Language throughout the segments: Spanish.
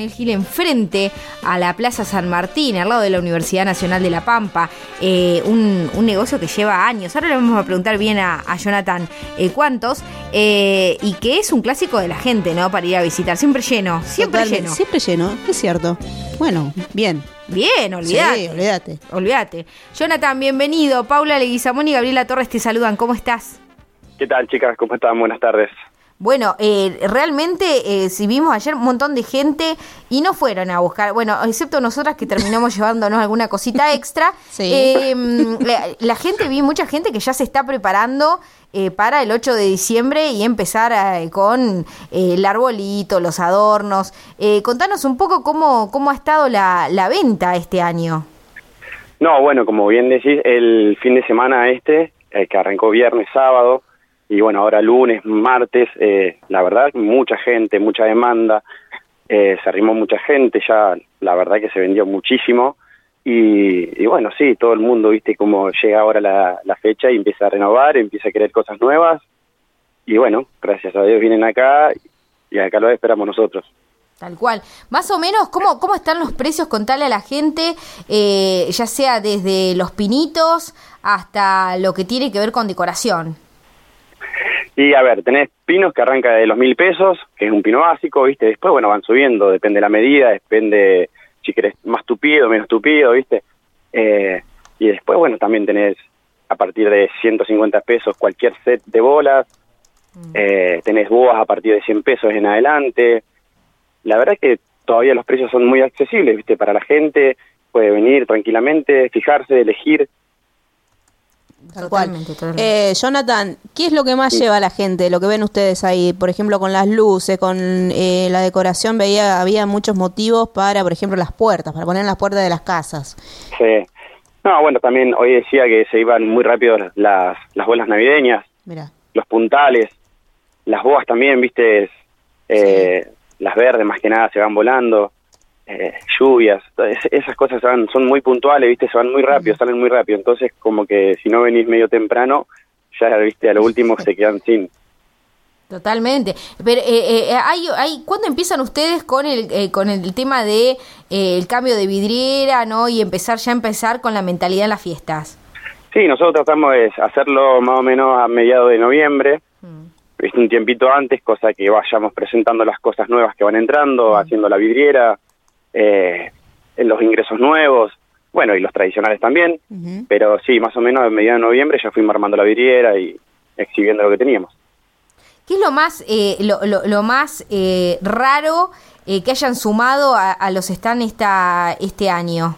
Coronel Gil enfrente a la Plaza San Martín, al lado de la Universidad Nacional de La Pampa. Eh, un, negocio que lleva años. Ahora le vamos a preguntar bien a, Jonathan eh, cuántos. Eh, y que es un clásico de la gente, ¿no? Para ir a visitar. Siempre lleno, siempre lleno. Siempre lleno, es cierto. Bueno, bien. Bien, olvídate. Sí, olvídate. Olvídate. Jonathan, bienvenido. Paula Leguizamón y Gabriela Torres te saludan. ¿Cómo estás? ¿Qué tal, chicas? ¿Cómo están? Buenas tardes. Bueno, eh, realmente, eh, si vimos ayer un montón de gente y no fueron a buscar, bueno, excepto nosotras que terminamos llevándonos alguna cosita extra, eh, la, gente, vi mucha gente que ya se está preparando eh, para el 8 de diciembre y empezar con el arbolito, los adornos. contanos un poco cómo, cómo ha estado la, la venta este año. No, bueno, como bien decís, el fin de semana este, que arrancó viernes, sábado, y bueno, ahora lunes, martes, eh, la verdad, mucha gente, mucha demanda, eh, se arrimó mucha gente, ya la verdad que se vendió muchísimo. Y, bueno, sí, todo el mundo, viste cómo llega ahora la, la, fecha y empieza a renovar, empieza a querer cosas nuevas. Y bueno, gracias a Dios vienen acá y acá lo esperamos nosotros. Tal cual. Más o menos, ¿cómo, cómo están los precios? Contale a la gente, eh, ya sea desde los pinitos hasta lo que tiene que ver con decoración. Y a ver, tenés pinos que arranca de los mil pesos, que es un pino básico, ¿viste? Después, bueno, van subiendo, depende de la medida, depende si querés más tupido, menos tupido, ¿viste? Eh, y después, bueno, también tenés a partir de 150 pesos cualquier set de bolas, mm. eh, tenés boas a partir de 100 pesos en adelante. La verdad es que todavía los precios son muy accesibles, ¿viste? Para la gente puede venir tranquilamente, fijarse, elegir Totalmente, Eh, Jonathan, ¿qué es lo que más lleva a la gente, lo que ven ustedes ahí? Por ejemplo, con las luces, con eh, la decoración, veía había muchos motivos para, por ejemplo, las puertas, para poner en las puertas de las casas. Sí. No, bueno, también hoy decía que se iban muy rápido las, las bolas navideñas, los puntales, las boas también, viste, eh, las verdes más que nada se van volando. Eh, lluvias, esas cosas son muy puntuales, viste, se van muy rápido, salen muy rápido, entonces como que si no venís medio temprano, ya viste, a lo último se quedan sin. Totalmente. Pero eh, eh, hay, hay, ¿cuándo empiezan ustedes con el con el tema de el cambio de vidriera, no, y empezar ya a empezar con la mentalidad en las fiestas? Sí, nosotros tratamos de hacerlo más o menos a mediados de noviembre, mm. un tiempito antes, cosa que vayamos presentando las cosas nuevas que van entrando, mm. haciendo la vidriera, eh, los ingresos nuevos, bueno, y los tradicionales también, pero sí, más o menos a mediados de noviembre ya fuimos armando la vidriera y exhibiendo lo que teníamos. ¿Qué es lo más, eh, lo, lo, más eh, raro eh, que hayan sumado a, los stands esta, este año?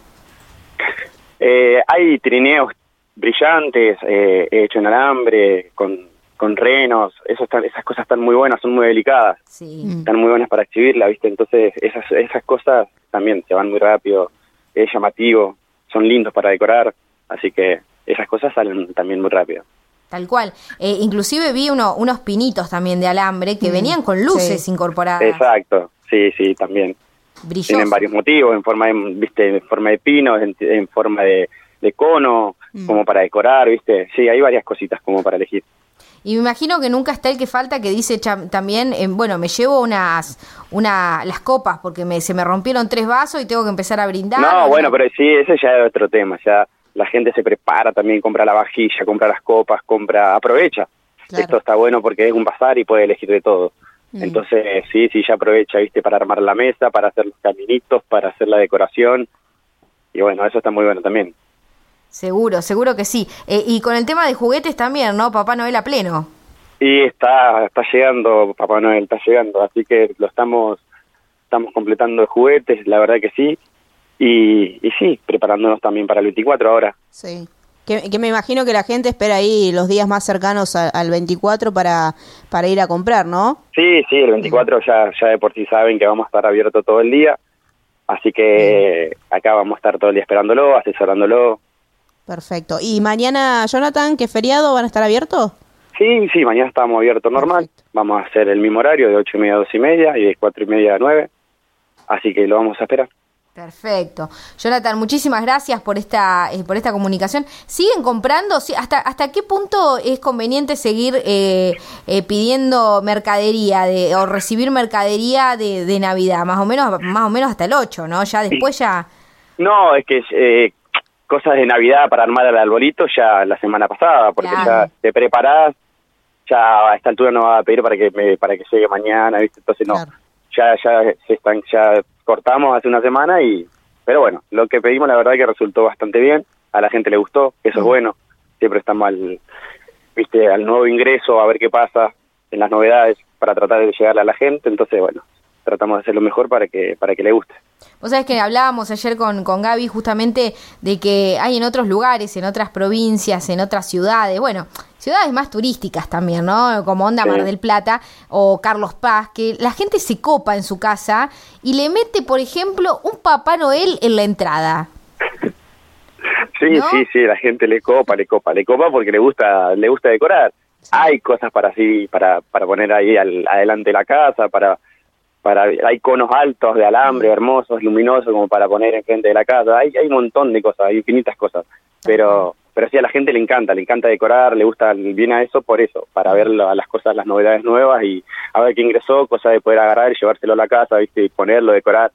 hay trineos brillantes, hechos en alambre, con con renos, eso esas cosas están muy buenas, son muy delicadas, sí. están muy buenas para exhibirla, ¿viste? Entonces esas, esas cosas también se van muy rápido, es llamativo, son lindos para decorar, así que esas cosas salen también muy rápido. Tal cual. Eh, inclusive vi uno, unos pinitos también de alambre que mm. venían con luces incorporadas. Exacto, sí, sí, también. Tienen varios motivos, en forma de, viste, en forma de pino, en, forma de, cono, mm. como para decorar, viste. Sí, hay varias cositas como para elegir. Y me imagino que nunca está el que falta que dice también, eh, bueno, me llevo unas una las copas porque me, se me rompieron tres vasos y tengo que empezar a brindar. No, bueno, pero sí, ese ya es otro tema, ya la gente se prepara también, compra la vajilla, compra las copas, compra, aprovecha. Esto está bueno porque es un bazar y puede elegir de todo. Mm. Entonces, sí, sí, ya aprovecha, viste, para armar la mesa, para hacer los caminitos, para hacer la decoración. Y bueno, eso está muy bueno también. Seguro, seguro que sí. Eh, y con el tema de juguetes también, ¿no? Papá Noel a pleno. Y está, está llegando, Papá Noel está llegando, así que lo estamos, estamos completando de juguetes, la verdad que sí. Y, y sí, preparándonos también para el 24 ahora. Sí. Que, me imagino que la gente espera ahí los días más cercanos al 24 para, para ir a comprar, ¿no? Sí, sí, el 24 ya, ya de por sí saben que vamos a estar abiertos todo el día. Así que acá vamos a estar todo el día esperándolo, asesorándolo. Perfecto. ¿Y mañana, Jonathan, qué feriado van a estar abiertos? Sí, sí, mañana estamos abiertos normal. Vamos a hacer el mismo horario de ocho y media a dos y media y de cuatro y media a nueve. Así que lo vamos a esperar. Perfecto. Jonathan, muchísimas gracias por esta eh, por esta comunicación. ¿Siguen comprando? ¿Hasta hasta qué punto es conveniente seguir eh, eh, pidiendo mercadería de, o recibir mercadería de, de, Navidad? Más o menos más o menos hasta el 8, ¿no? Ya después ya... No, es que cosas de Navidad para armar el arbolito ya la semana pasada, porque ya te preparás, ya a esta altura no va a pedir para que me, para que llegue mañana, ¿viste? Entonces no, ya ya se están ya cortamos hace una semana y pero bueno, lo que pedimos la verdad que resultó bastante bien, a la gente le gustó, eso es bueno, siempre estamos al viste al nuevo ingreso a ver qué pasa en las novedades para tratar de llegarle a la gente, entonces bueno, tratamos de hacer lo mejor para que para que le guste. Vos sabés que hablábamos ayer con, con Gaby justamente de que hay en otros lugares, en otras provincias, en otras ciudades, bueno, ciudades más turísticas también, ¿no? Como Onda Mar del Plata o Carlos Paz, que la gente se copa en su casa y le mete, por ejemplo, un Papá Noel en la entrada. Sí, sí, sí, la gente le copa, le copa, le copa porque le gusta, le gusta decorar. Hay cosas para así, para, para poner ahí al, adelante de la casa, para para hay conos altos de alambre hermosos luminosos como para poner en frente de la casa. Hay hay un montón de cosas hay infinitas cosas. Pero pero sí a la gente le encanta le encanta decorar le gusta viene a eso por eso para ver las cosas las novedades nuevas y a ver qué ingresó cosa de poder agarrar y llevárselo a la casa viste y ponerlo decorar.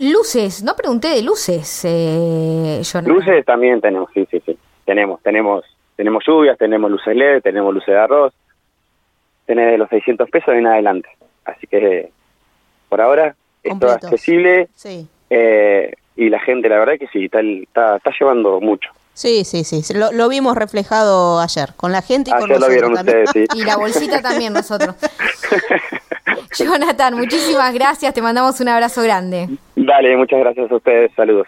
Luces no pregunté de luces eh, luces también tenemos sí sí sí. Tenemos tenemos tenemos lluvias tenemos luces led tenemos luces de arroz. Tenés de los 600 pesos en adelante Así que por ahora es todo accesible eh, y la gente, la verdad que sí, está, está, llevando mucho. Sí, sí, sí, lo, lo, vimos reflejado ayer, con la gente y con nosotros lo vieron Ustedes, sí. Y la bolsita también nosotros. Jonathan, muchísimas gracias, te mandamos un abrazo grande. Dale, muchas gracias a ustedes, saludos.